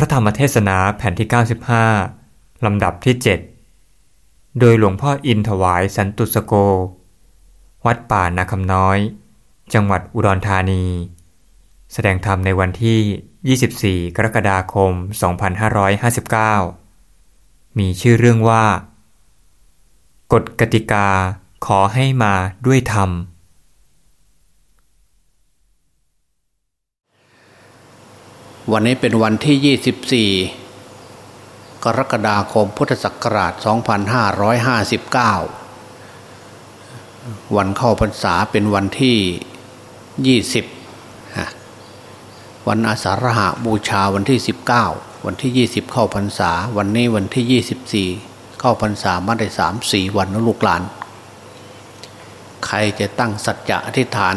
ระธรรมเทศนาแผ่นที่ 95 ลำดับที่ 7 โดยหลวงพ่ออินถวายสันตุสโก วัดป่านาคำน้อย จังหวัดอุดรธานี แสดงธรรมในวันที่ 24 กรกฎาคม 2559 มีชื่อเรื่องว่า กฎกติกาขอให้มาด้วยธรรม วันนี้เป็นวันที่ 24 กรกฎาคมพุทธศักราช 2559 วันเข้าพรรษาเป็นวันที่ 20 วันอาสาฬหาบูชาวันที่ 19 วันที่ 20 เข้าพรรษา วันนี้วันที่ 24 เข้าพรรษามาได้สามสี่วันนะลูกหลาน ใครจะตั้งสัจจะอธิษฐาน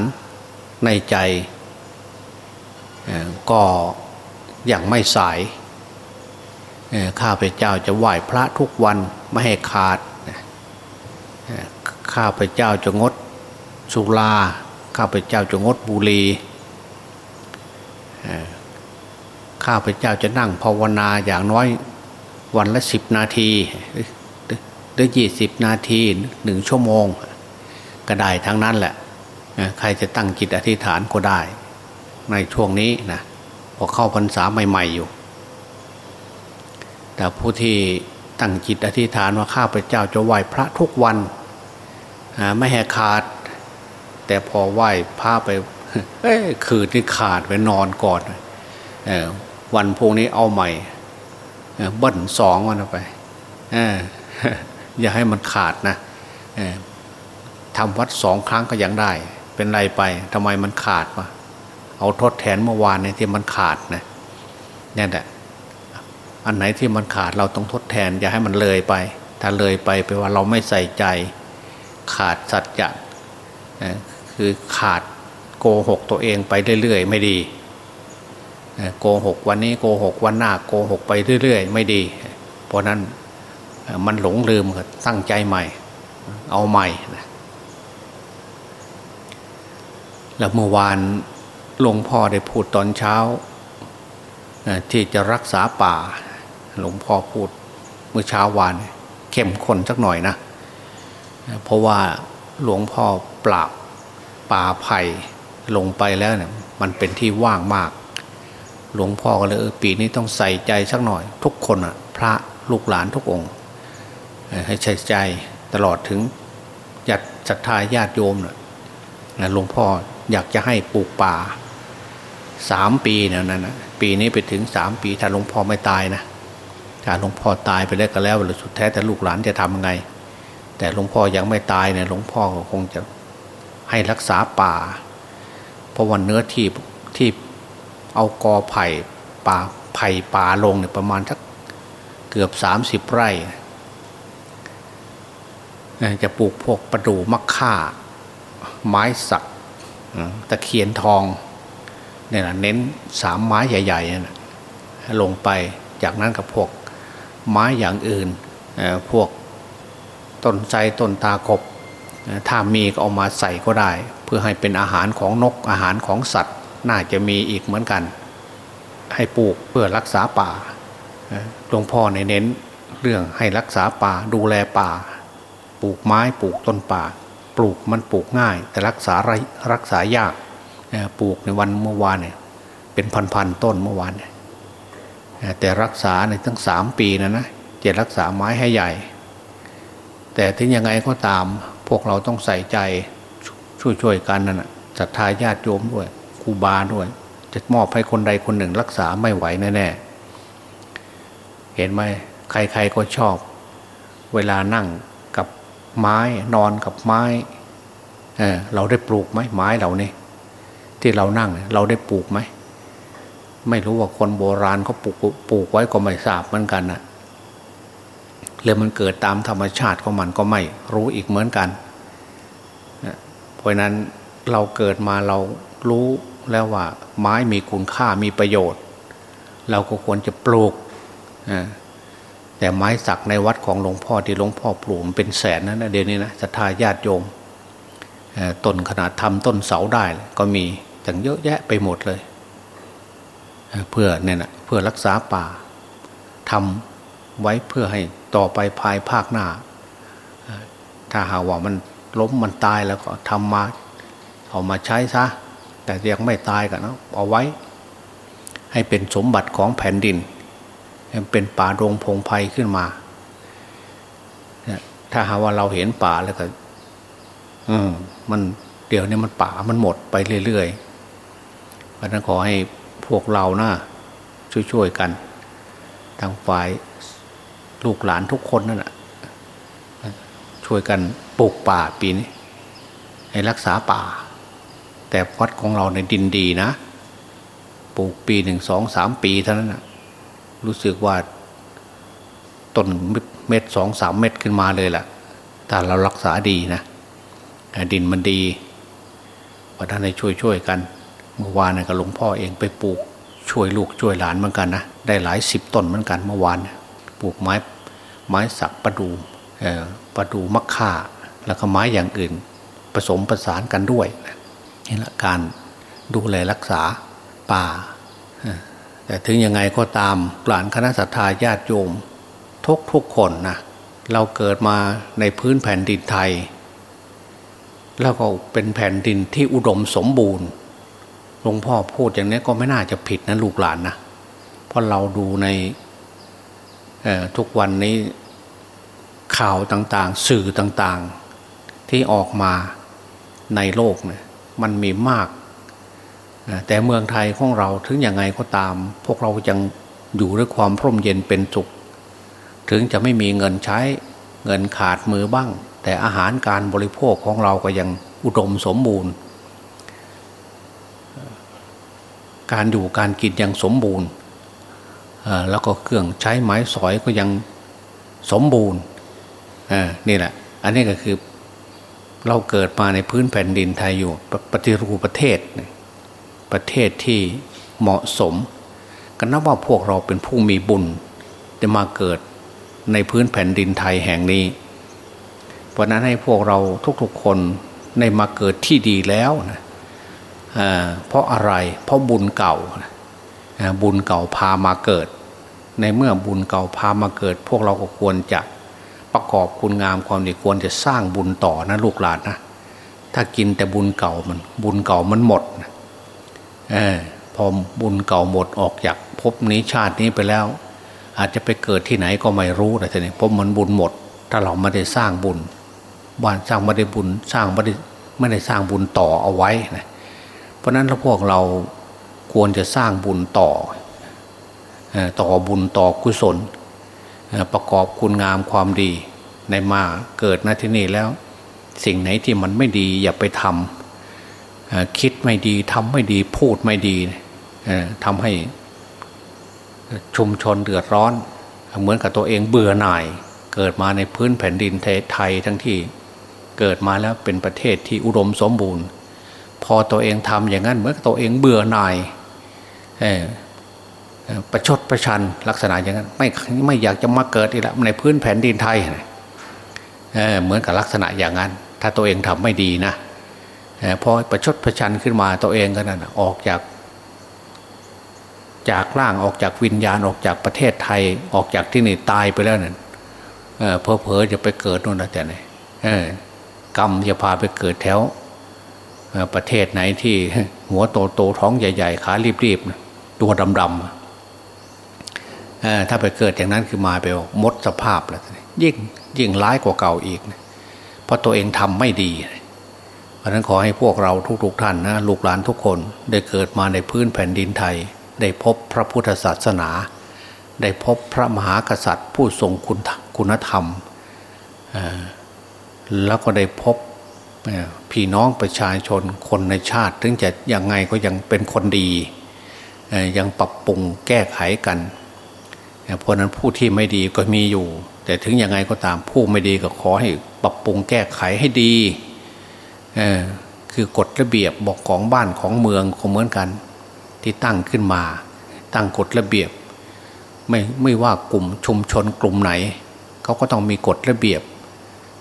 ในใจก็ อย่างไม่สายข้าพเจ้าจะไหว้พระทุกวันไม่ให้ขาดข้าพเจ้าจะงดสุราข้าพเจ้าจะงดบุหรี่ข้าพเจ้าจะนั่งภาวนาอย่างน้อยวันละสิบนาทีหรือยี่สิบนาทีหนึ่งชั่วโมง ก็ได้ทั้งนั้นแหละ ใครจะตั้งจิตอธิษฐานก็ได้ ในช่วงนี้นะ อเข้าพรรษาใหม่ ๆอยู่ แต่ผู้ที่ตั้งจิตอธิษฐานว่าข้าพเจ้าจะไหว้พระทุกวันไม่แหกขาด แต่พอไหว้พระไปเอ้คืนที่ขาดไปนอนก่อนวันพวกนี้เอาใหม่เบิ้ลสองวันไปอย่าให้มันขาดนะทำวัดสองครั้งก็ยังได้ เป็นไรไปทำไมมันขาดมา เอาทดแทนเมื่อวานเนี่ยที่มันขาดนะนี่แหละอันไหนที่มันขาดเราต้องทดแทน อย่าให้มันเลยไป ถ้าเลยไปแปว่าเราไม่ใส่ใจขาดสัจจะคือขาดโกหกตัวเองไปเรื่อยๆไม่ดีโกหกวันนี้โกหกวันหน้าโกหกไปเรื่อยๆ ไม่ดี เพราะนั้นมันหลงลืมตั้งใจใหม่ เอาใหม่แล้วเมื่อวาน หลวงพ่อได้พูดตอนเช้า ที่จะรักษาป่า หลวงพ่อพูดเมื่อเช้าวานเข้มข้นสักหน่อยนะ เพราะว่าหลวงพ่อปราบป่าไผ่ลงไปแล้วเนี่ยมันเป็นที่ว่างมาก หลวงพ่อก็เลยเออปีนี้ต้องใส่ใจสักหน่อย ทุกคนอะพระลูกหลานทุกองค์ ให้ใส่ใจตลอดถึงจัดศรัทธาญาติโยมนะหลวงพ่อ อยากจะให้ปลูกป่าสามปีเนี่ยนั่นนะปีนี้ไปถึงสามปี ถ้าหลวงพ่อไม่ตายนะถ้าหลวงพ่อตายไปแล้วก็แล้วหรือสุดแท้แต่ลูกหลานจะทำไง แต่หลวงพ่อยังไม่ตายเนี่ยหลวงพ่อก็คงจะให้รักษาป่า เพราะวันเนื้อที่ที่เอากอไผ่ป่าไผ่ป่าลงเนี่ยประมาณสักเกือบสามสิบไร่จะปลูกพวกประดู่มะข่า ไม้สัก ตะเคียนทองเนี่ยนะเน้นสามไม้ใหญ่ๆนะลงไปจากนั้นกับพวกไม้อย่างอื่นพวกต้นใจต้นตากบถ้ามีก็เอามาใส่ก็ได้ เพื่อให้เป็นอาหารของนกอาหารของสัตว์ น่าจะมีอีกเหมือนกัน ให้ปลูกเพื่อรักษาป่าหลวงพ่อเน้นเรื่องให้รักษาป่าดูแลป่า ปลูกไม้ปลูกต้นป่า ปลูกมันปลูกง่าย แต่รักษารักษายากปลูกในวันเมื่อวานเนี่ยเป็นพันๆต้นเมื่อวานแต่รักษาในทั้งสามปีนะนะจะรักษาไม้ให้ใหญ่ แต่ถึงยังไงก็ตามพวกเราต้องใส่ใจช่วยๆกันนั่นแหะศรัทธาญาติโยมด้วยครูบาด้วย จะมอบให้คนใดคนหนึ่งรักษาไม่ไหวแน่ๆเห็นไหมใครๆก็ชอบ เวลานั่ง ไม้นอนกับไม้เเราได้ปลูกไหมไม้เหล่านี้ที่เรานั่งเราได้ปลูกไหมไม่รู้ว่าคนโบราณเขาปลูกปลูกไว้ก็ไม่ทราบเหมือนกันนะเรื่อมันเกิดตามธรรมชาติของมันก็ไม่รู้อีกเหมือนกันเพราะนั้นเราเกิดมาเรารู้แล้วว่า ไม้มีคุณค่ามีประโยชน์ เราก็ควรจะปลูก แต่ไม้สักในวัดของหลวงพ่อที่หลวงพ่อปลูกเป็นแสนนะเดี๋ยวนี้นะศรัทธาญาติโยมต้นขนาดทำต้นเสาได้ก็มีต่างเยอะแยะไปหมดเลย เพื่อเนี่ยนะเพื่อพื่อรักษาป่าทำไว้เพื่อให้ต่อไปภายภาคหน้า ถ้าหาว่ามันล้มมันตายแล้วก็ทำมาเอามาใช้ซะแต่ยังไม่ตายกันนะเอาไว้ ให้เป็นสมบัติของแผ่นดิน เป็นป่าโรงพงไพ่ขึ้นมา ถ้าหาว่าเราเห็นป่าแล้วก็อืมมันเดี๋ยวนี้มันป่ามันหมดไปเรื่อยๆเพราะนั้นขอให้พวกเรานะช่วยๆกันทางฝ่ายลูกหลานทุกคนนั่นแหะช่วยกันปลูกป่าปีนี้ให้รักษาป่า แต่วัดของเราในดินดีนะ ปลูกปีหนึ่งสองสามปีเท่านั้นนะ รู้สึกว่าต้นเม็ดสองสามเม็ดขึ้นมาเลยแหละแต่เรารักษาดีนะดินมันดีพระท่านให้ช่วยช่วยกัน เมื่อวานนะก็หลวงพ่อเองไปปลูก ช่วยลูกช่วยหลานเหมือนกันนะได้หลายสิบต้นเหมือนกันเมื่อวานปลูกไม้ไม้สักประดูประดูมักค่าแล้วก็ไม้อย่างอื่น ผสมประสานกันด้วยนี่แหละการดูแลรักษาป่า แต่ถึงยังไงก็ตามหลานคณะสัตยาญาติโยมทุกทุกคนนะเราเกิดมาในพื้นแผ่นดินไทย แล้วก็เป็นแผ่นดินที่อุดมสมบูรณ์หลวงพ่อพูดอย่างนี้ก็ไม่น่าจะผิดนะลูกหลานนะเพราะเราดูในทุกวันนี้ข่าวต่างๆ สื่อต่างๆที่ออกมาในโลกเนี่ยมันมีมาก แต่เมืองไทยของเราถึงยังไงก็ตาม พวกเรายังอยู่ด้วยความพร่มเย็นเป็นสุข ถึงจะไม่มีเงินใช้เงินขาดมือบ้าง แต่อาหารการบริโภคของเราก็ยังอุดมสมบูรณ์ การอยู่การกินยังสมบูรณ์แล้วก็เครื่องใช้ไม้สอยก็ยังสมบูรณ์นี่แหละ อันนี้ก็คือเราเกิดมาในพื้นแผ่นดินไทยอยู่ปฏิรูปประเทศ ประเทศที่เหมาะสม ก็นับว่าพวกเราเป็นผู้มีบุญจะมาเกิดในพื้นแผ่นดินไทยแห่งนี้เพราะนั้นให้พวกเราทุกๆคนในมาเกิดที่ดีแล้วนะเพราะอะไรเพราะบุญเก่า บุญเก่าพามาเกิด ในเมื่อบุญเก่าพามาเกิด พวกเราก็ควรจะประกอบคุณงามความดีควรจะสร้างบุญต่อนะลูกหลานนะถ้ากินแต่บุญเก่ามันบุญเก่ามันหมดอ พอบุญเก่าหมดออกจากภพนี้ชาตินี้ไปแล้ว อาจจะไปเกิดที่ไหนก็ไม่รู้แต่ทีนี้เพราะมันบุญหมด ถ้าเราไม่ได้สร้างบุญบ้านสร้างไม่ได้บุญสร้างไม่ได้ไม่ได้สร้างบุญต่อเอาไว้นะเพราะนั้นถ้าพวกเราควรจะสร้างบุญต่อต่อบุญต่อกุศล ประกอบคุณงามความดีในมาเกิดนาที่นี่แล้ว สิ่งไหนที่มันไม่ดีอย่าไปทำ คิดไม่ดีทำไม่ดีพูดไม่ดีทำให้ชุมชนเดือดร้อน เหมือนกับตัวเองเบื่อหน่าย เกิดมาในพื้นแผ่นดินไทยทั้งที่เกิดมาแล้วเป็นประเทศที่อุดมสมบูรณ์ พอตัวเองทำอย่างนั้นเหมือนตัวเองเบื่อหน่ายประชดประชันลักษณะอย่างนั้นไม่ไม่อยากจะมาเกิดอีกแล้วในพื้นแผ่นดินไทยเเหมือนกับลักษณะอย่างนั้น ถ้าตัวเองทำไม่ดีนะ พอประชดประชันขึ้นมาตัวเองก็นั่นออกจาก จากร่างออกจากวิญญาณออกจากประเทศไทยออกจากที่นี่ตายไปแล้วนั่นเพอเพอจะไปเกิดนู่นนะแต่ไหนกรรมจะพาไปเกิดแถวประเทศไหนที่หัวโตโตท้องใหญ่ ๆ ขารีบๆตัวดำๆถ้าไปเกิดอย่างนั้นคือมาไปมดสภาพแล้วยิ่งยิ่งร้ายกว่าเก่าอีก เพราะตัวเองทำไม่ดีเราะนั้นขอให้พวกเราทุกๆทท่านนะลูกหลานทุกคนได้เกิดมาในพื้นแผ่นดินไทย ได้พบพระพุทธศาสนา ได้พบพระมหากษัตริย์ ผู้ทรงคุณคุณธรรม แล้วก็ได้พบพี่น้องประชาชนคนในชาติ ถึงจะยังไงก็ยังเป็นคนดี ยังปรับปรุงแก้ไขกัน เพราะนั้นผู้ที่ไม่ดีก็มีอยู่ แต่ถึงยังไงก็ตามผู้ไม่ดีก็ขอให้ปรับปรุงแก้ไขให้ดี คือกฎระเบียบบอกของบ้านของเมืองก็เหมือนกัน ที่ตั้งขึ้นมา ตั้งกฎระเบียบ ไม่ไม่ว่ากลุ่มชุมชนกลุ่มไหนเขาก็ต้องมีกฎระเบียบ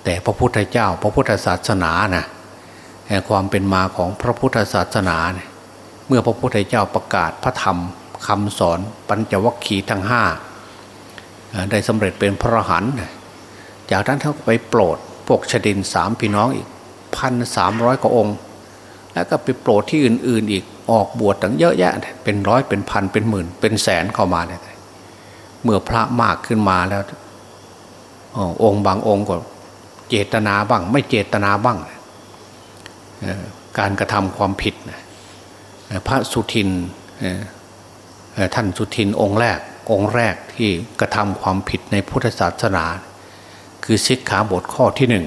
แต่พระพุทธเจ้า พระพุทธศาสนานะความเป็นมาของพระพุทธศาสนาเมื่อพระพุทธเจ้าประกาศพระธรรมคำสอนปัญจวัคคีย์ทั้งห้าได้สำเร็จเป็นพระอรหันต์จากนั้นเขาไปโปรดพวกชดินสามพี่น้องอีก พันสามร้อยกว่าองค์ แล้วก็ไปโปรดที่อื่น ๆ อีกออกบวชตั้งเยอะแยะ เป็นร้อยเป็นพันเป็นหมื่น เป็นแสนเข้ามาเนี่ยเมื่อพระมากขึ้นมาแล้วองค์บางองค์ก็เจตนาบ้าง ไม่เจตนาบ้างการกระทำความผิดพระสุทินท่านสุทินองค์แรกองค์แรกที่กระทำความผิดในพุทธศาสนา คือสิกขาบทข้อที่หนึ่ง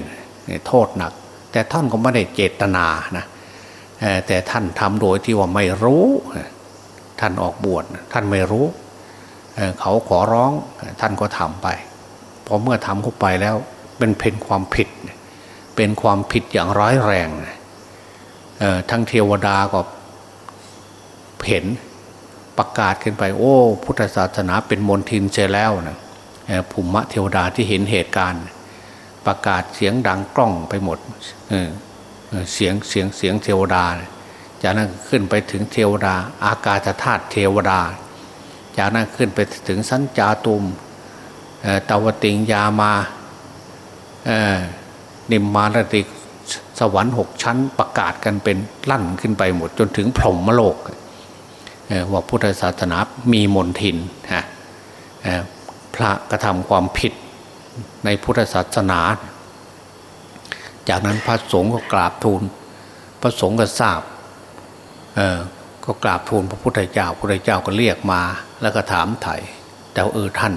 โทษหนัก แต่ท่านก็ไม่ได้เจตนานะแต่ท่านทำโดยที่ว่าไม่รู้ ท่านออกบวชท่านไม่รู้เขาขอร้องท่านก็ทำไปพอเมื่อทำเข้าไปแล้วเป็นเพนความผิด เป็นความผิดอย่างร้ายแรงทั้งเทวดาก็เห็นประกาศขึ้นไป โอ้ พุทธศาสนาเป็นมนทินเสียแล้วนะภูมิเทวดาที่เห็นเหตุการณ์ ประกาศเสียงดังกล้องไปหมดเสียงเสียงเสียงเทวดา จากนั้นขึ้นไปถึงเทวดา อากาศธาตุเทวดา จากนั้นขึ้นไปถึงสัญจาตุมตาวติงยามานิมมารติสวรรค์หกชั้นประกาศกันเป็นลั่นขึ้นไปหมดจนถึงพรหมโลกว่าพุทธศาสนามีมนทินฮะพระกระทำความผิด ในพุทธศาสนา จากนั้นพระสงฆ์ก็กราบทูล พระสงฆ์ก็ทราบเออก็กราบทูลพระพุทธเจ้าพระพุทธเจ้าก็เรียกมา แล้วก็ถามไถ่แต่เออท่าน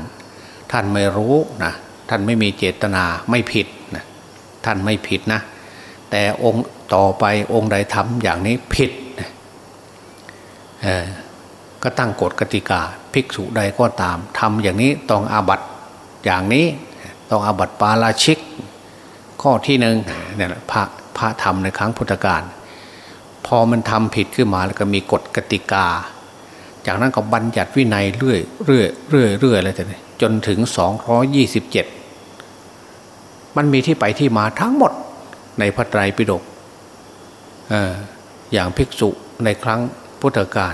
ท่านไม่รู้นะท่านไม่มีเจตนาไม่ผิดนะท่านไม่ผิดนะ แต่องค์ต่อไปองค์ใดทำอย่างนี้ผิดก็ตั้งกฎกติกา ภิกษุใดก็ตามทำอย่างนี้ต้องอาบัตอย่างนี้ ต้องอาบัตปาราชิก ข้อที่หนึ่งเนี่ยพระพระธรรมในครั้งพุทธกาลพอมันทำผิดขึ้นมาแล้วก็มีกฎกติกา จากนั้นก็บัญญัติวินัยเรื่อยเรื่อยเรื่อยเรื่อยอะไรแต่จนถึงสองร้อยี่สิบเจ็ดมันมีที่ไปที่มาทั้งหมดในพระไตรปิฎกอย่างภิกษุในครั้งพุทธกาล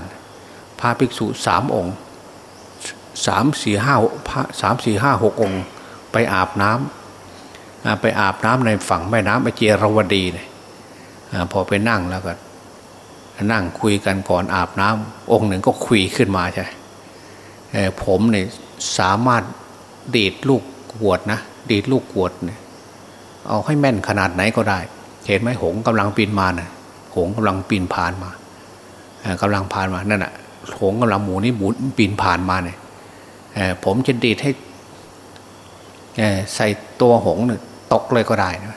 พระภิกษุสามองค์สามสี่ห้าพระสามสี่ห้าหกองค์ ไปอาบน้ำไปอาบน้ำในฝั่งแม่น้ำอเจรวดีเนี่ยพอไปนั่งแล้วก็ นั่งคุยกันก่อนอาบน้ำองค์หนึ่งก็คุยขึ้นมาใช่ผมเนี่ยสามารถดีดลูกกวดนะดีดลูกกวดเนี่ยเอาให้แม่นขนาดไหนก็ได้ เห็นไหมหงกำลังปีนมานะ่ะหงกำลังปีนผ่านมากำลังผ่านมานั่นแหะหงกำลังหมูนี่หมุนปีนผ่านมาเนี่ยผมจะดีดให้ ใส่ตัวหงตกเลยก็ได้นะ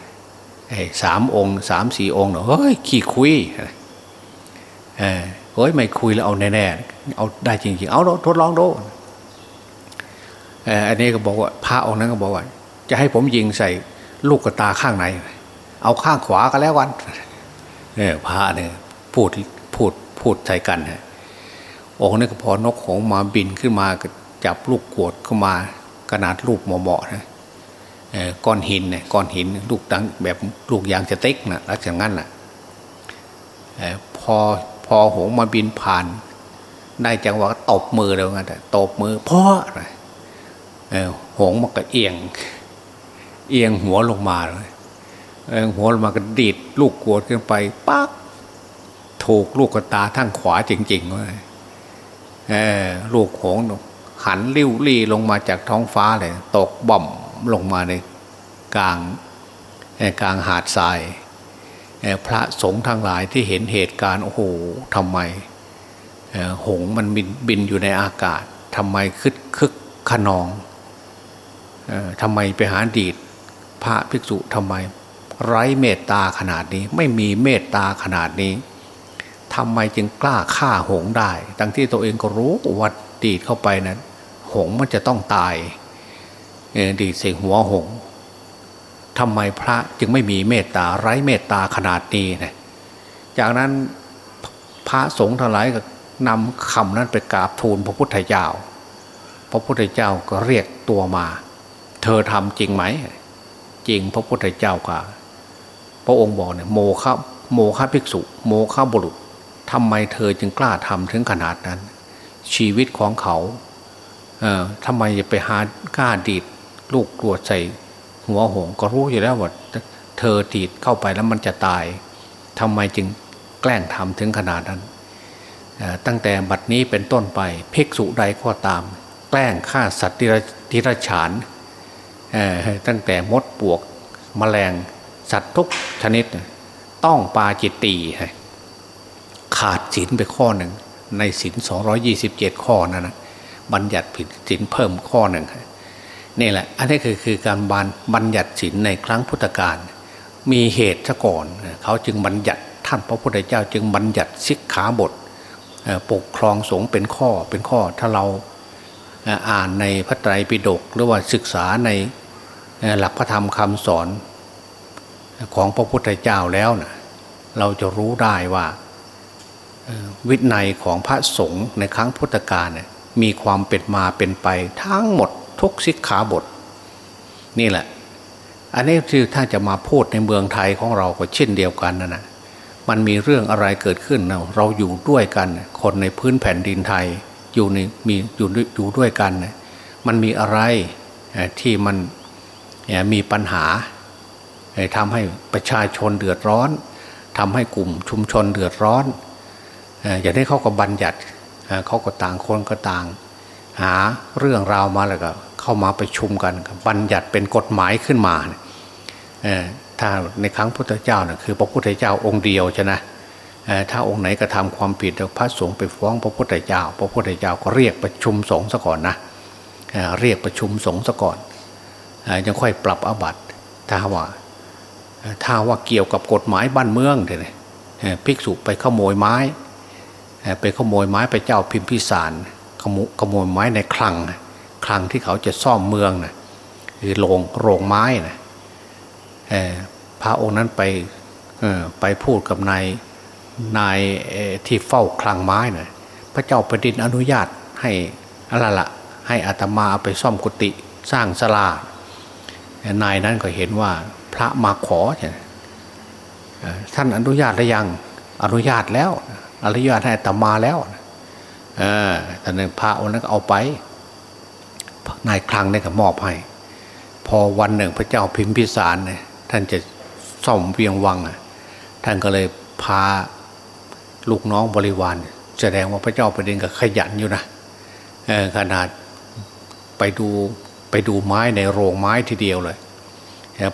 สามองค์สามสี่องค์เนาะเฮ้ยขี้คุยเฮ้ยไม่คุยแล้วเอาแน่ๆเอาได้จริงๆ เอาทดลองดูอันนี้ก็บอกว่าพระองค์นั้นก็บอกว่า จะให้ผมยิงใส่ลูกกระตาข้างไหน เอาข้างขวาก็แล้ววันเนี่ยพระเนี่ยพูดพูดพูดใส่กันฮะองค์นี้ก็พอนกของมาบินขึ้นมาจับลูกกวดเข้ามาขนาดลูกเหมาะๆนะ ก้อนหินเนี่ยก้อนหินลูกตังแบบลูกยางจะเต็กนะลักษณะนั้นแหละพอพอหงมาบินผ่าน ได้จังหวะตบมือแล้วงั้นแต่ตบมือพ่อหงมันก็เอียง เอียงหัวลงมาเลยเอียงหัวลงมาก็ดีดลูกกวดขึ้นไปปั๊กถูกลูกกระตาทั้งขวาจริงๆเลยลูกหงหันริ้วรี่ลงมาจากท้องฟ้าเลย ตกบ่อม ลงมาในกลางกลางหาดทรายพระสงฆ์ทั้งหลายที่เห็นเหตุการณ์โอ้โหทำไมหงมันบินบินอยู่ในอากาศทำไมคึกคึกขนองทำไมไปหาดีดพระภิกษุทำไม ไร้เมตตาขนาดนี้ ไม่มีเมตตาขนาดนี้ทำไมจึงกล้าฆ่าหงได้ ทั้งที่ตัวเองก็รู้ว่าดีดเข้าไปนะั้น หงมันจะต้องตาย ดีดเสียงหัวหงทำไมพระจึงไม่มีเมตตาไร้เมตตาขนาดนี้นะจากนั้นพระสงฆ์ทั้งหลายก็นำคำนั้นไปกราบทูลพระพุทธเจ้า พระพุทธเจ้าก็เรียกตัวมา เธอทำจริงไหม จริงพระพุทธเจ้าก็พระองค์บอกเนี่ยโมฆะโมฆะภิกษุ โมฆะบุรุษทำไมเธอจึงกล้าทำถึงขนาดนั้น ชีวิตของเขาเออทำไมจะไปหากล้าดีด ลูกกรวดใส่หัวหงก็รู้อยู่แล้วว่าเธอดีดเข้าไปแล้วมันจะตายทำไมจึงแกล้งทำถึงขนาดนั้น ตั้งแต่บัดนี้เป็นต้นไปภิกษุใดก็ตาม แกล้งฆ่าสัตว์ทิรฉานตั้งแต่มดปวกมแมลงสัตว์ทุกชนิด ต้องปาจิตตีขาดศีลไปข้อหนึ่ง ในศีลสองยี่สิบเจ็ดข้อนั่นนะบัญญัติผิดศีลเพิ่มข้อหนึ่ง นี่แหละ อันนี้คือคือการบัญบัญญัติศีลในครั้งพุทธกาลมีเหตุซะก่อน เขาจึงบัญญัติท่านพระพุทธเจ้า จึงบัญญัติสิกขาบทปกครองสงฆ์เป็นข้อเป็นข้อถ้าเราอ่านในพระไตรปิฎกหรือว่าศึกษาในหลักพระธรรมคำสอนของพระพุทธเจ้าแล้วนะเราจะรู้ได้ว่าวินัยของพระสงฆ์ในครั้งพุทธกาลมีความเป็นมาเป็นไปทั้งหมด ทุกสิกขาบท นี่แหละ อันนี้คือถ้าจะมาพูดในเมืองไทยของเราก็เช่นเดียวกันนะนะมันมีเรื่องอะไรเกิดขึ้นเราเราอยู่ด้วยกัน คนในพื้นแผ่นดินไทยอยู่ในมีอยู่อยู่ด้วยกัน มันมีอะไรที่มันมีปัญหาทำให้ประชาชนเดือดร้อนทำให้กลุ่มชุมชนเดือดร้อนอย่างนี้เขาก็บัญญัติเขาก็ต่างคนก็ต่าง หาเรื่องราวมาแล้วก็ เข้ามาไปชุมกันบัญญัติเป็นกฎหมายขึ้นมาถ้าในครั้งพุทธเจ้านะคือพระพุทธเจ้าองค์เดียวใช่ไหมถ้าองค์ไหนกระทาความผิดพระสงฆ์ไปฟ้องพระพุทธเจ้า พระพุทธเจ้าก็เรียกประชุมสงฆ์ซะก่อนนะเรียกประชุมสงฆ์ซะก่อนยังค่อยปรับอาบัติถ้าว่าถ้าว่าเกี่ยวกับกฎหมายบ้านเมืองเนี่ยภิกษุไปขโมยไม้ไปขโมยไม้ไปเจ้าพิมพิสารขโมขโมยไม้ในคลัง คลังที่เขาจะซ่อมเมืองนะคือโรงโรงไม้นะพระองค์นั้นไปไปพูดกับนายนายที่เฝ้าคลังไม้นะพระเจ้าแผ่นดินอนุญาตให้อะไรละให้อาตมาเอาไปซ่อมกุฏิสร้างศาลานายนั้นก็เห็นว่าพระมาขอท่านอนุญาตหรือยังอนุญาตแล้ว อนุญาตให้ตมาแล้วเออแต่หนึ่งพระองค์นั้นเอาไป นายคลังนี่ก็มอบให้ พอวันหนึ่งพระเจ้าพิมพิสารเนี่ยท่านจะซ่อมเวียงวังอะท่านก็เลยพาลูกน้องบริวาร แสดงว่าพระเจ้าประเด็นก็ขยันอยู่นะขนาดไปดูไปดูไม้ในโรงไม้ทีเดียวเลย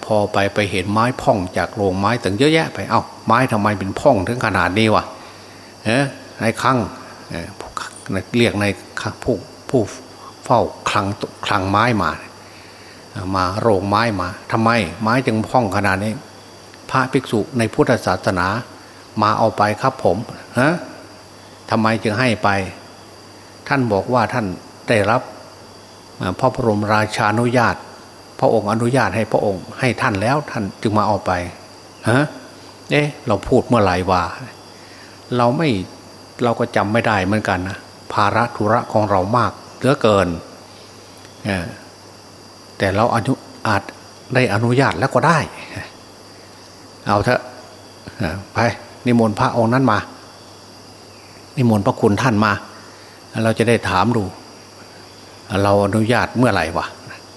พอไปไปเห็นไม้พ่องจากโรงไม้ตั้งเยอะแยะไปเอา้าไม้ทำไมเป็นพ่องถึงขนาดนี้วะเฮ้ในคลังเรียกในผู้ผู้ เฝ้าคลังคลังไม้มา มาโรงไม้มาทำไม ไม้จึงพ่องขนาดนี้ พระภิกษุในพุทธศาสนา มาเอาไปครับผมฮะทำไมจึงให้ไป ท่านบอกว่าท่านได้รับพระบรมราชานุญาต พระองค์อนุญาตให้พระองค์ให้ท่านแล้วท่านจึงมาเอาไปฮะเอ๊ะเราพูดเมื่อไหร่ว่า เราไม่เราก็จำไม่ได้เหมือนกันนะภาระธุระของเรามาก เหลือเกินแต่เราอนุอาจได้อนุญาตแล้วก็ได้ เอาเถอะไปนิมนต์พระองค์นั้นมา นิมนต์พระคุณท่านมา เราจะได้ถามดู เราอนุญาตเมื่อไหร่วะ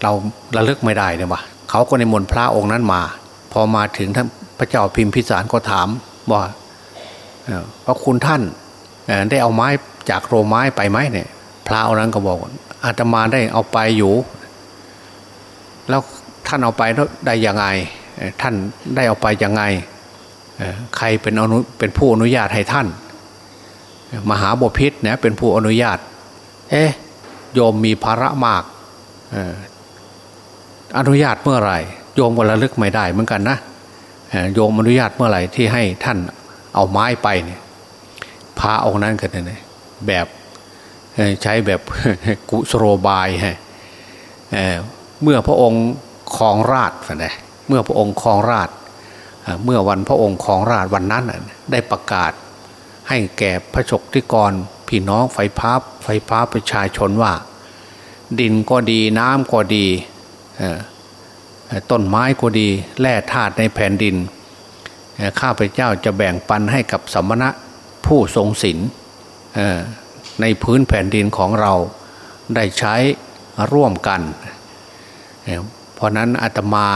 เราระลึกไม่ได้เนี่ยวะเขาก็ในมนต์พระองค์นั้นมา พอมาถึงท่านพระเจ้าพิมพิสารก็ถามว่าพระคุณท่านได้เอาไม้จากโรงไม้ไปไหมเนี่ย พระนั้นก็บอกอาตมาได้เอาไปอยู่ แล้วท่านเอาไปได้ยังไง ท่านได้เอาไปยังไง ใครเป็นอนุเป็นผู้อนุญาตให้ท่าน มหาบพิษเนี่ยเป็นผู้อนุญาต เอ๊ะโยมมีภาระมากอนุญาตเมื่อไหร่ โยมก็ระลึกไม่ได้เหมือนกันนะโยมอนุญาตเมื่อไหร่ที่ให้ท่านเอาไม้ไปเนี่ยพาองค์นั้นกันเนี่ยแบบ ใช้แบบกุสโรบายฮะเมื่อพระองค์คลองราชนะเมื่อพระองค์คลองราชเมื่อวันพระองค์คลองราชวันนั้นได้ประกาศให้แก่พระชกที่กรพี่น้องไฟฟ้าไฟฟ้าประชาชนว่า ดินก็ดีน้ำก็ดีต้นไม้ก็ดีแร่ธาตุในแผ่นดินข้าพเจ้าจะแบ่งปันให้กับสมณะผู้ทรงศีล ในพื้นแผ่นดินของเราได้ใช้ร่วมกัน เพราะนั้นอาตมา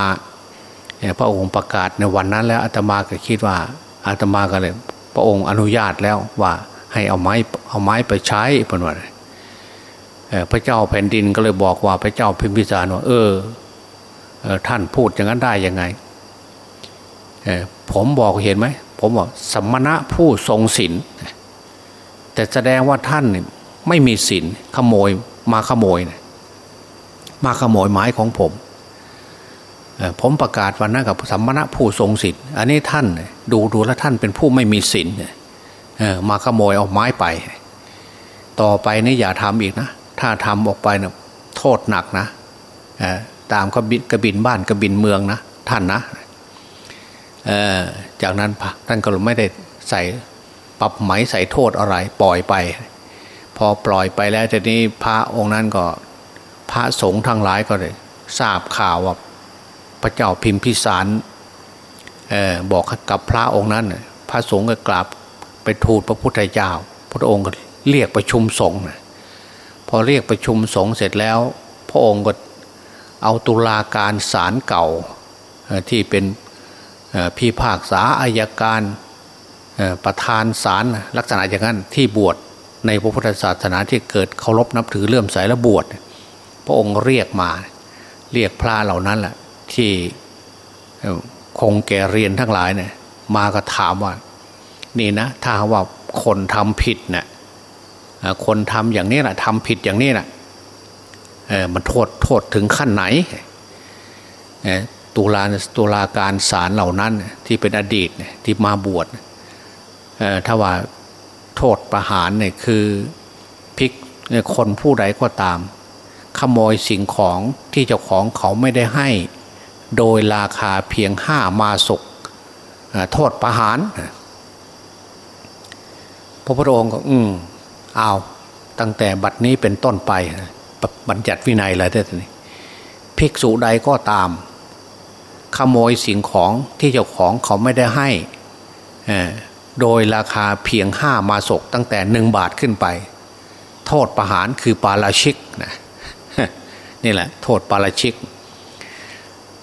พระองค์ประกาศในวันนั้นแล้วอาตมาก็คิดว่าอาตมาก็เลย พระองค์อนุญาตแล้วว่าให้เอาไม้เอาไม้ไปใช้เป็นว่าพระเจ้าแผ่นดินก็เลยบอกว่าพระเจ้าพิมพิสารว่าเออท่านพูดอย่างนั้นได้ยังไงผมบอกเห็นไหมผมบอกสมณะผู้ทรงศีล แต่แสดงว่าท่านไม่มีศีลขโมยมาขโมย มาขโมยไม้ของผมผมประกาศวันนั้นกับสัมมณะผู้ทรงศีลอันนี้ท่านดูดูแลท่านเป็นผู้ไม่มีศีลมาขโมยเอาไม้ไป ต่อไปนี่อย่าทำอีกนะ ถ้าทำออกไปนะโทษหนักนะตามกระบินกระบินบ้านกระบินเมืองนะท่านนะจากนั้นท่านก็ไม่ได้ใส่ ปรับไหมใส่โทษอะไร ปล่อยไป พอปล่อยไปแล้วทีนี้พระองค์นั้นก็ พระสงฆ์ทั้งหลายก็เลยทราบข่าวว่าพระเจ้าพิมพิสารออบอกกับพระองค์นั้น พระสงฆ์ก็กราบไปทูลพระพุทธเจ้า พระองค์ก็เรียกประชุมสงฆ์พอเรียกประชุมสงฆ์เสร็จแล้ว พระองค์ก็เอาตุลาการศาลเก่าที่เป็นพี่ภาคษาอายการ ประธานศาลลักษณะอย่างนั้นที่บวชในพระพุทธศาสนาที่เกิดเคารพนับถือเลื่อมใสและบวชพระองค์เรียกมา เรียกพระเหล่านั้นแหละที่คงแก่เรียนทั้งหลายเนี่ยมาก็ถามว่า นี่นะถ้าว่าคนทำผิดเนะ่ยคนทำอย่างนี้แหละทำผิดอย่างนี้แหละมันโทษโทษถึงขั้นไหนตุลาตุลาการศาลเหล่านั้นที่เป็นอดีตที่มาบวช ถ้าว่าโทษประหารเนี่ยคือพิกคนผู้ใดก็ตาม ขโมยสิ่งของที่เจ้าของเขาไม่ได้ให้ โดยราคาเพียงห้ามาศกโทษประหารพระพุทธองค์ก็อืมเอาตั้งแต่บัดนี้เป็นต้นไปบัญญัติวินัยอะไรได้ทีนี้ภิกษุใดก็ตาม ขโมยสิ่งของที่เจ้าของเขาไม่ได้ให้ โดยราคาเพียงห้ามาศกตั้งแต่หนึ่งบาทขึ้นไป โทษประหารคือปาราชิกนะนี่แหละ โทษปาราชิก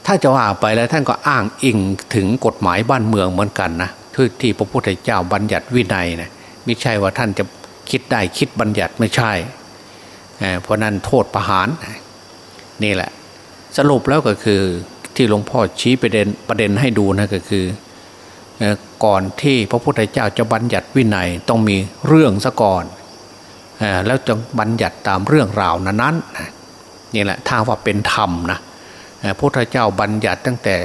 ถ้าจะว่าไปแล้วท่านก็อ้างอิงถึงกฎหมายบ้านเมืองเหมือนกันนะที่ที่พระพุทธเจ้าบัญญัติวินัยนะไม่ใช่ว่าท่านจะคิดได้คิดบัญญัติไม่ใช่ เพราะนั้นโทษประหารนี่แหละ สรุปแล้วก็คือที่หลวงพ่อชี้ประเด็นประเด็นให้ดูนะก็คือ ก่อนที่พระพุทธเจ้าจะบัญญัติวินัยต้องมีเรื่องซะก่อนแล้วจะบัญญัติตามเรื่องราวนั้นนี่แหละถ้าว่าเป็นธรรมนะพระพุทธเจ้าบัญญัติตั้งแต่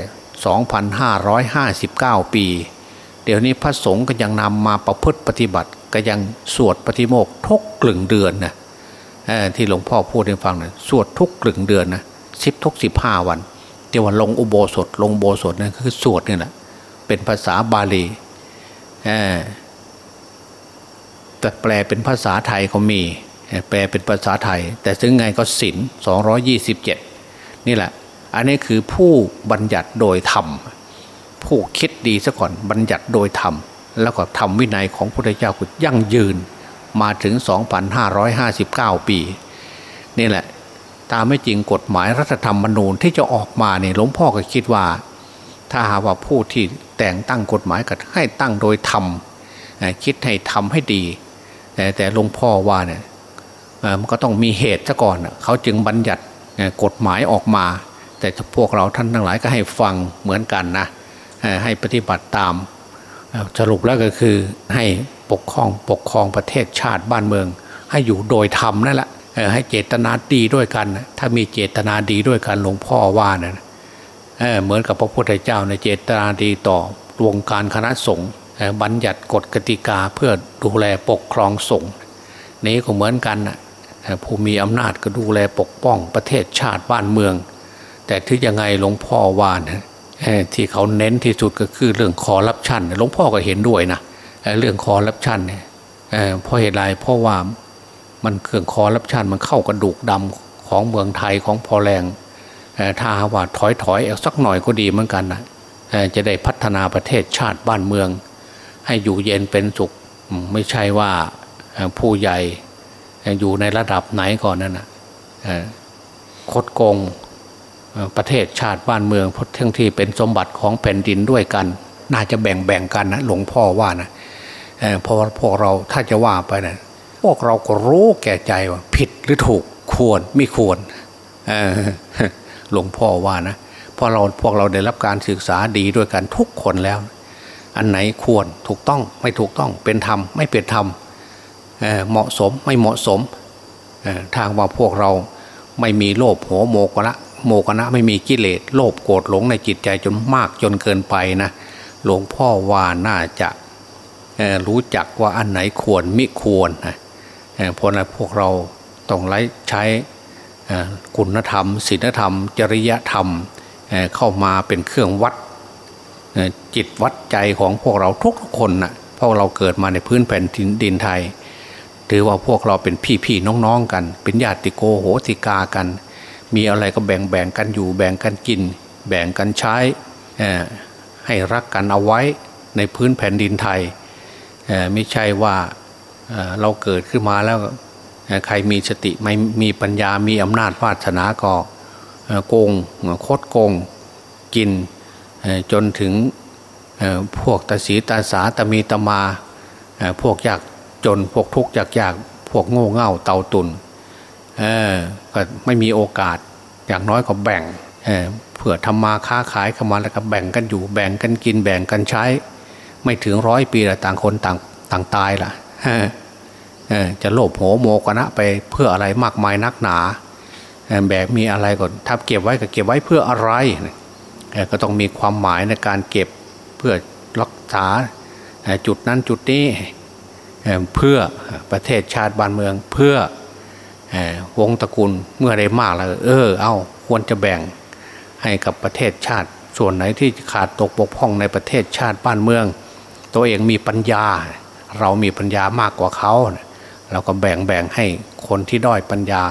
2,559 ปี เดี๋ยวนี้พระสงฆ์ก็ยังนำมาประพฤติปฏิบัติก็ยังสวดปฏิโมกทุกกลึงเดือนนะที่หลวงพ่อพูดให้ฟังนะสวดทุกกลึงเดือนนะสิบทุกสิบห้าวันเดี๋ยววันลงอุโบสถลงโบสถนั่นคือสวดนี่แหละ เป็นภาษาบาลีแต่แปลเป็นภาษาไทยเขามี แปลเป็นภาษาไทย แต่ถึงไงก็ศินสองยี่สิบเจ็ดนี่แหละ อันนี้คือผู้บัญญัติโดยธรรม ผู้คิดดีซะก่อนบัญญัติโดยธรรม แล้วก็ทำวินัยของพระพุทธเจ้ากุยั่งยืนมาถึง 2,559 ปี นี่แหละ ตามไม่จริงกฎหมายรัฐธรรมนูญที่จะออกมาเนี่ยหลวงพ่อก็คิดว่า ถ้าหาว่าผู้ที่แต่งตั้งกฎหมายก็ให้ตั้งโดยธรรมคิดให้ทำให้ดี แต่แต่หลวงพ่อว่าเนี่ยมันก็ต้องมีเหตุซะก่อนเขาจึงบัญญัติกฎหมายออกมา แต่พวกเราท่านทั้งหลายก็ให้ฟังเหมือนกันนะให้ปฏิบัติตามสรุปแล้วก็คือให้ปกครองปกครองประเทศชาติบ้านเมือง ให้อยู่โดยธรรมนั่นแหละให้เจตนาดีด้วยกัน ถ้ามีเจตนาดีด้วยกันหลวงพ่อว่านะ เหมือนกับพระพุทธเจ้าในเจตนาดีต่อวงการคณะสงฆ์บัญญัติกฎกติกาเพื่อดูแลปกครองสงฆ์นี้ก็เหมือนกันผู้มีอำนาจก็ดูแลปกป้องประเทศชาติบ้านเมือง แต่ที่ยังไงหลวงพ่อว่านะที่เขาเน้นที่สุดก็คือเรื่องคอรับชันหลวงพ่อก็เห็นด้วยนะเรื่องคอรับชันเนี่ยเพราะเหตุไรเพราะว่ามันเครื่องคอรับชันมันเข้ากระดูกดำของเมืองไทยของพอแรง ถ้าว่าถอยถอยอสักหน่อยก็ดีเหมือนกันนะจะได้พัฒนาประเทศชาติบ้านเมือง ให้อยู่เย็นเป็นสุขไม่ใช่ว่าผู้ใหญ่อยู่ในระดับไหนก่อนนั่นนะคดโกงประเทศชาติบ้านเมืองพทั้งที่เป็นสมบัติของแผ่นดินด้วยกัน น่าจะแบ่งแบ่งกันนะหลวงพ่อว่านะเพราะว่าพวกเราถ้าจะว่าไปนะพวกเราก็รู้แก่ใจว่า ผิดหรือถูกควรไม่ควร หลวงพ่อว่านะพอเราพวกเราได้รับการศึกษาดีด้วยกันทุกคนแล้ว อันไหนควรถูกต้องไม่ถูกต้องเป็นธรรมไม่เป็นธรรมเหมาะสมไม่เหมาะสมทางว่าพวกเราไม่มีโลภโหโมกละโมกนะไม่มีกิเลสโลภโกรธหลงในจิตใจจนมากจนเกินไปนะหลวงพ่อว่าน่าจะรู้จักว่าอันไหนควรมิควรนะเพราะนั้นพวกเราต้องไล่ใช้ คุณธรรมศีลธรรม จริยธรรมเข้ามาเป็นเครื่องวัดจิตวัดใจของพวกเราทุกคนนะเพราะเราเกิดมาในพื้นแผ่นดินไทย ถือว่าพวกเราเป็นพี่พี่น้องๆกัน เป็นญาติโกโหติกากัน มีอะไรก็แบ่งแบ่งกันอยู่แบ่งกันกิน แบ่งกันใช้ให้รักกันเอาไว้ในพื้นแผ่นดินไทยไม่ใช่ว่าเราเกิดขึ้นมาแล้ว ใครมีสติไม่มีปัญญามีอำนาจวาสนาก็โกงโคดโกงกินจนถึงพวกตาสีตาสาตมีตมาพวกยากจนพวกทุกข์ยากยากพวกโง่เง่าเต่าตุนก็ไม่มีโอกาสอย่างน้อยก็แบ่งเผื่อทำมาค้าขายเข้ามาแล้วก็แบ่งกันอยู่แบ่งกันกินแบ่งกันใช้ ไม่ถึงร้อยปีละต่างคนต่างต่างตายล่ะ จะโลภโหโมกนะไปเพื่ออะไรมากมายนักหนา แบบมีอะไรก่อนถ้าเก็บไว้ก็เก็บไว้เพื่ออะไร ก็ต้องมีความหมายในการเก็บเพื่อรักษาจุดนั้นจุดนี้เพื่อประเทศชาติบ้านเมืองเพื่อวงตระกูลเมื่อได้มากแล้วเออ เอาควรจะแบ่งให้กับประเทศชาติ ส่วนไหนที่ขาดตกบกพร่องในประเทศชาติบ้านเมือง ตัวเองมีปัญญา เรามีปัญญามากกว่าเขา เราก็แบ่งแบ่งให้คนที่ด้อยปัญญา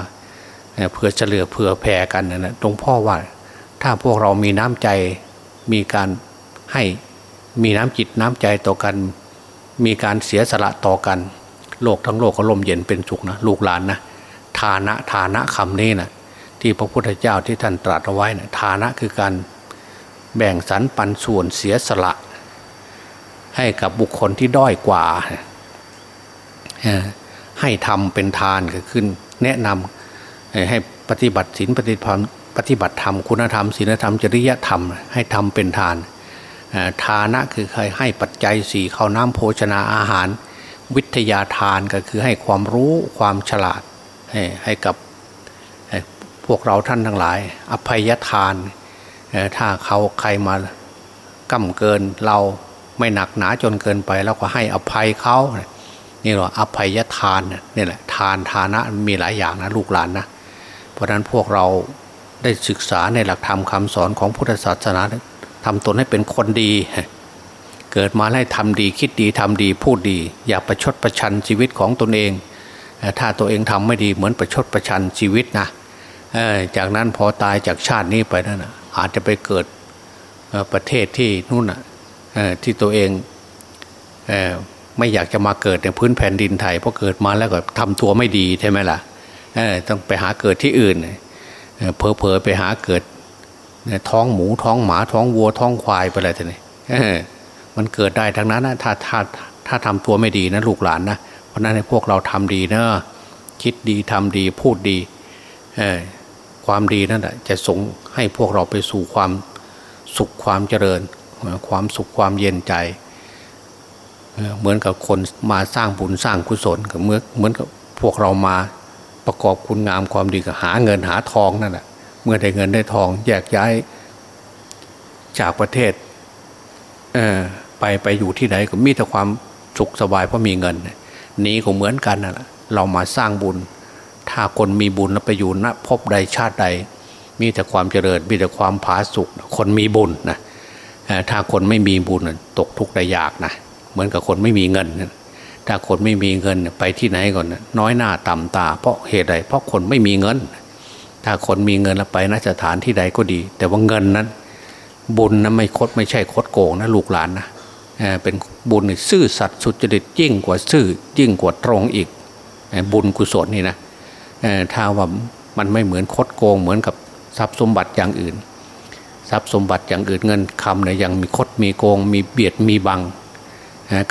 เพื่อเฉลือเผื่อแผ่กันนะหลวงพ่อว่า ถ้าพวกเรามีน้ำใจมีการให้มีน้ำจิตน้ำใจต่อกัน มีการเสียสละต่อกัน โลกทั้งโลกก็ลมเย็นเป็นสุขนะลูกหลานนะฐานะฐานะคำนี้นะที่พระพุทธเจ้าที่ท่านตรัสเอาไว้นะฐานะคือการแบ่งสรรปันส่วนเสียสละ ให้กับบุคคลที่ด้อยกว่า ให้ทำเป็นทานก็ขึ้น แนะนำให้ปฏิบัติศีลปฏิบัติปฏิบัติธรรมคุณธรรมศีลธรรมจริยธรรม ให้ทำเป็นทานทานะคือใครให้ปัจจัยสี่ข้าวน้ำโภชนาอาหาร วิทยาทานก็คือให้ความรู้ความฉลาดให้ให้กับพวกเราท่านทั้งหลาย อภัยทาน ถ้าเขาใครมากำเกินเราไม่หนักหนาจนเกินไป แล้วก็ให้อภัยเขา นี่เราอภัยทานนี่แหละทานทานะมีหลายอย่างนะลูกหลานนะเพราะฉะนั้นพวกเราได้ศึกษาในหลักธรรมคาสอนของพุทธศาสนาทำตนให้เป็นคนดี เกิดมาให้ทำดีคิดดีทำดีพูดดี อย่าประชดประชันชีวิตของตนเอง ถ้าตัวเองทำไม่ดีเหมือนประชดประชันชีวิตนะจากนั้นพอตายจากชาตินี้ไปนั่นอาจจะไปเกิดประเทศที่นู่นที่ตัวเอง ไม่อยากจะมาเกิดในพื้นแผ่นดินไทยเพราะเกิดมาแล้วก็ทำตัวไม่ดีใช่ไหมล่ะต้องไปหาเกิดที่อื่นเพอเพอไปหาเกิดท้องหมูท้องหมาท้องวัวท้องควายไปอะไรท่านี่มันเกิดได้ทั้งนั้นนะถ้าถ้าถ้าทำตัวไม่ดีนะลูกหลานนะเพราะนั้นให้พวกเราทำดีเนอะคิดดีทำดีพูดดีความดีนั่นแหละจะส่งให้พวกเราไปสู่ความสุขความเจริญ ความสุขความเย็นใจ เหมือนกับคนมาสร้างบุญสร้างกุศลกับเมื่อเหมือนกับพวกเรามาประกอบคุณงามความดีกับหาเงินหาทองนั่นแหละเมื่อได้เงินได้ทองแยกย้ายจากประเทศไปไปอยู่ที่ไหนก็มีแต่ความสุขสบายเพราะมีเงินนี้ก็เหมือนกันนั่นแหละเรามาสร้างบุญ ถ้าคนมีบุญแล้วไปอยู่ณพบใดชาติใด มีแต่ความเจริญ มีแต่ความผาสุกคนมีบุญนะถ้าคนไม่มีบุญตกทุกข์ได้ยากนะ เหมือนกับคนไม่มีเงิน ถ้าคนไม่มีเงินไปที่ไหนก่อนน้อยหน้าต่ำตา เพราะเหตุใดเพราะคนไม่มีเงิน ถ้าคนมีเงินแล้วไปนสถานที่ใดก็ดี แต่ว่าเงินนั้น บุญนั้นไม่คดไม่ใช่คดโกงนะลูกหลานนะเป็นบุญซื่อสัตย์สุจริตยิ่งกว่าซื่อยิ่งกว่าตรงอีก บุญกุศลนี่นะถ้าว่ามันไม่เหมือนคดโกงเหมือนกับทรัพย์สมบัติอย่างอื่น ทรัพย์สมบัติอย่างอื่นเงินคำเนี่ยยังมีคดมีโกง มีเบียดมีบัง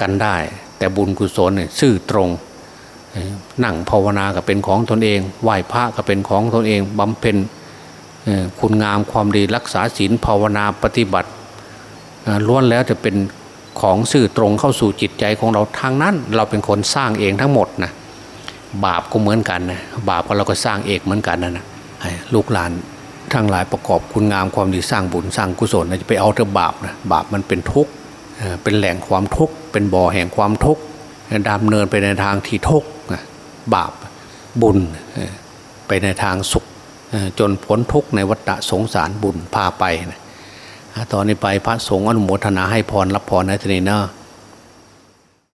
กันได้ แต่บุญกุศลเนี่ยซื่อตรงนั่งภาวนาก็เป็นของตนเอง ไหว้พระก็เป็นของตนเองบำเพ็ญคุณงามความดีรักษาศีลภาวนาปฏิบัติล้วนแล้วจะเป็นของสื่อตรงเข้าสู่จิตใจของเราทางนั้น เราเป็นคนสร้างเองทั้งหมดนะบาปก็เหมือนกันนะบาปก็เราก็สร้างเองเหมือนกันนะนะลูกหลานทั้งหลายประกอบคุณงามความดีสร้างบุญสร้างกุศลนะจะไปเอาแต่บาปนะบาปมันเป็นทุกข์ เป็นแหล่งความทุกข์เป็นบ่อแห่งความทุกข์ดำเนินไปในทางที่ทุกข์บาปบุญไปในทางสุขจนพ้นทุกข์ในวัฏสงสารบุญพาไปนะตอนนี้ไปพระสงฆ์อนุโมทนาให้พรรับพรในทีนี้เนาะ